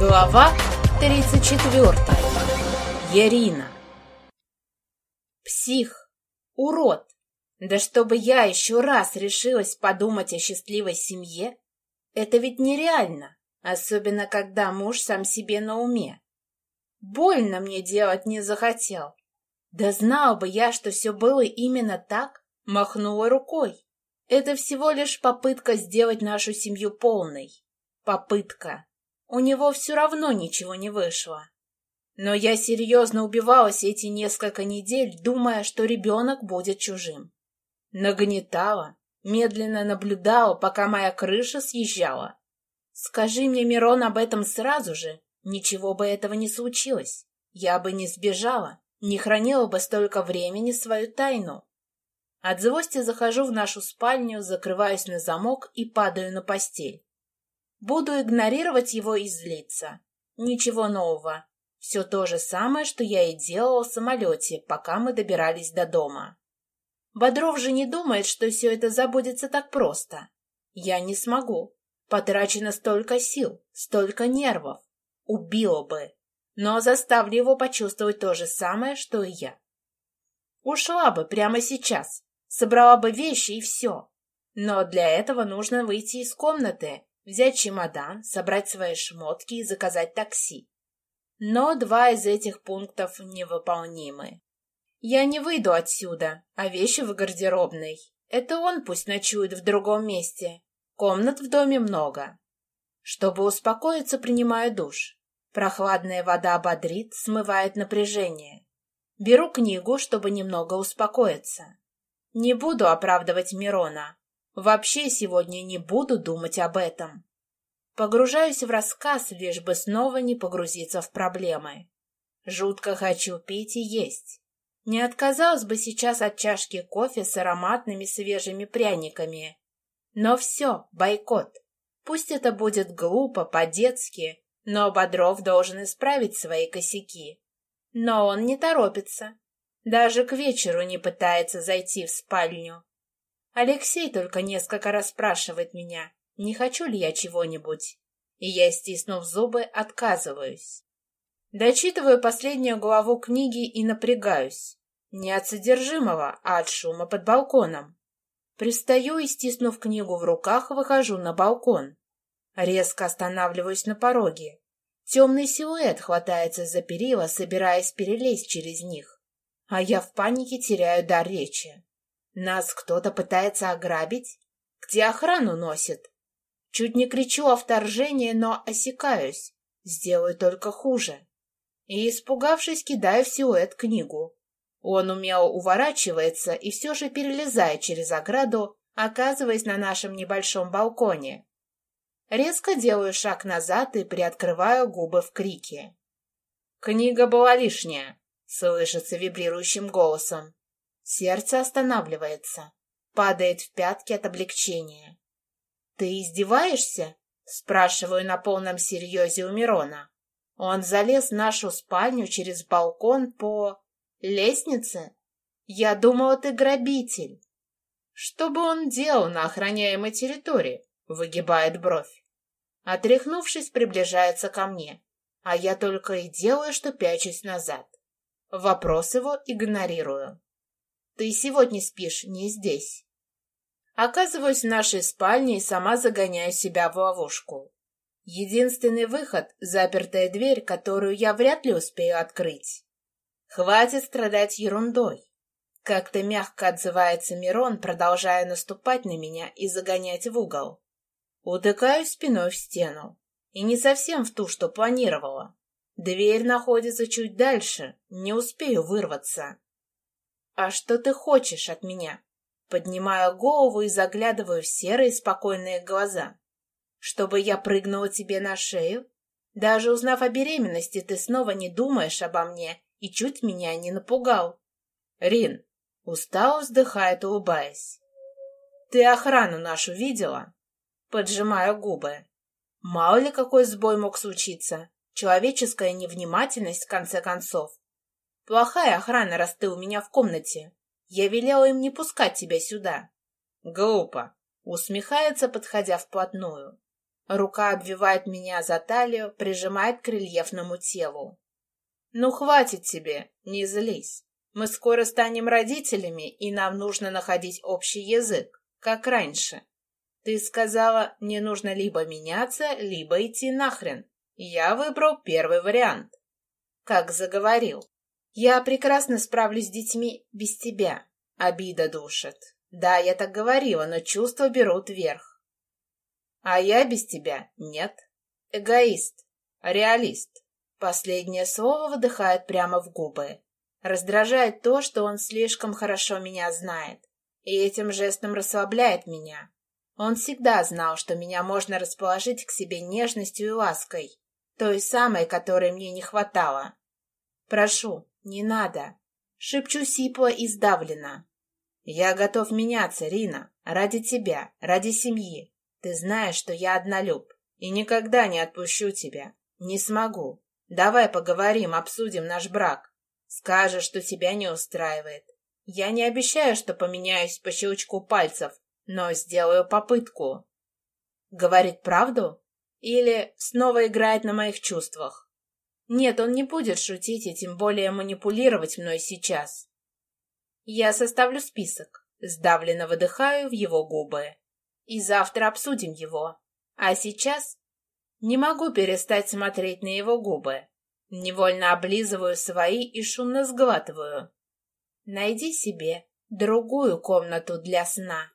Глава 34. Ярина. Псих. Урод. Да чтобы я еще раз решилась подумать о счастливой семье, это ведь нереально, особенно когда муж сам себе на уме. Больно мне делать не захотел. Да знал бы я, что все было именно так, махнула рукой. Это всего лишь попытка сделать нашу семью полной. Попытка. У него все равно ничего не вышло. Но я серьезно убивалась эти несколько недель, думая, что ребенок будет чужим. Нагнетала, медленно наблюдала, пока моя крыша съезжала. Скажи мне, Мирон, об этом сразу же, ничего бы этого не случилось. Я бы не сбежала, не хранила бы столько времени свою тайну. От злости захожу в нашу спальню, закрываюсь на замок и падаю на постель. Буду игнорировать его и злиться. Ничего нового. Все то же самое, что я и делала в самолете, пока мы добирались до дома. Бодров же не думает, что все это забудется так просто. Я не смогу. Потрачено столько сил, столько нервов. Убила бы. Но заставлю его почувствовать то же самое, что и я. Ушла бы прямо сейчас. Собрала бы вещи и все. Но для этого нужно выйти из комнаты взять чемодан, собрать свои шмотки и заказать такси. Но два из этих пунктов невыполнимы. Я не выйду отсюда, а вещи в гардеробной. Это он пусть ночует в другом месте. Комнат в доме много. Чтобы успокоиться, принимаю душ. Прохладная вода бодрит, смывает напряжение. Беру книгу, чтобы немного успокоиться. Не буду оправдывать Мирона. Вообще сегодня не буду думать об этом. Погружаюсь в рассказ, лишь бы снова не погрузиться в проблемы. Жутко хочу пить и есть. Не отказалась бы сейчас от чашки кофе с ароматными свежими пряниками. Но все, бойкот. Пусть это будет глупо, по-детски, но Бодров должен исправить свои косяки. Но он не торопится. Даже к вечеру не пытается зайти в спальню. Алексей только несколько раз спрашивает меня, не хочу ли я чего-нибудь, и я, стиснув зубы, отказываюсь. Дочитываю последнюю главу книги и напрягаюсь. Не от содержимого, а от шума под балконом. Пристаю и, стиснув книгу в руках, выхожу на балкон. Резко останавливаюсь на пороге. Темный силуэт хватается за перила, собираясь перелезть через них. А я в панике теряю дар речи. Нас кто-то пытается ограбить? Где охрану носит? Чуть не кричу о вторжении, но осекаюсь. Сделаю только хуже. И, испугавшись, кидаю в силуэт книгу. Он умело уворачивается и все же перелезает через ограду, оказываясь на нашем небольшом балконе. Резко делаю шаг назад и приоткрываю губы в крике. «Книга была лишняя», — слышится вибрирующим голосом. Сердце останавливается, падает в пятки от облегчения. «Ты издеваешься?» — спрашиваю на полном серьезе у Мирона. Он залез в нашу спальню через балкон по... лестнице? Я думала, ты грабитель. Что бы он делал на охраняемой территории? Выгибает бровь. Отряхнувшись, приближается ко мне, а я только и делаю, что пячусь назад. Вопрос его игнорирую. Ты сегодня спишь не здесь. Оказываюсь в нашей спальне и сама загоняю себя в ловушку. Единственный выход — запертая дверь, которую я вряд ли успею открыть. Хватит страдать ерундой. Как-то мягко отзывается Мирон, продолжая наступать на меня и загонять в угол. Утыкаюсь спиной в стену. И не совсем в ту, что планировала. Дверь находится чуть дальше, не успею вырваться. «А что ты хочешь от меня?» Поднимаю голову и заглядываю в серые спокойные глаза. «Чтобы я прыгнула тебе на шею? Даже узнав о беременности, ты снова не думаешь обо мне и чуть меня не напугал». «Рин!» — устало вздыхает, улыбаясь. «Ты охрану нашу видела?» Поджимаю губы. Мало ли какой сбой мог случиться. Человеческая невнимательность, в конце концов. Плохая охрана, раз ты у меня в комнате. Я велела им не пускать тебя сюда. Глупо. Усмехается, подходя вплотную. Рука обвивает меня за талию, прижимает к рельефному телу. «Ну, хватит тебе, не злись. Мы скоро станем родителями, и нам нужно находить общий язык, как раньше. Ты сказала, мне нужно либо меняться, либо идти нахрен. Я выбрал первый вариант. Как заговорил. Я прекрасно справлюсь с детьми без тебя. Обида душит. Да, я так говорила, но чувства берут верх. А я без тебя нет. Эгоист. Реалист. Последнее слово выдыхает прямо в губы. Раздражает то, что он слишком хорошо меня знает, и этим жестом расслабляет меня. Он всегда знал, что меня можно расположить к себе нежностью и лаской, той самой, которой мне не хватало. «Прошу, не надо!» Шепчу сипло и сдавленно. «Я готов меняться, Рина, ради тебя, ради семьи. Ты знаешь, что я однолюб, и никогда не отпущу тебя. Не смогу. Давай поговорим, обсудим наш брак. Скажешь, что тебя не устраивает. Я не обещаю, что поменяюсь по щелчку пальцев, но сделаю попытку. Говорит правду? Или снова играет на моих чувствах? Нет, он не будет шутить и тем более манипулировать мной сейчас. Я составлю список, сдавленно выдыхаю в его губы. И завтра обсудим его. А сейчас не могу перестать смотреть на его губы. Невольно облизываю свои и шумно сглатываю. Найди себе другую комнату для сна.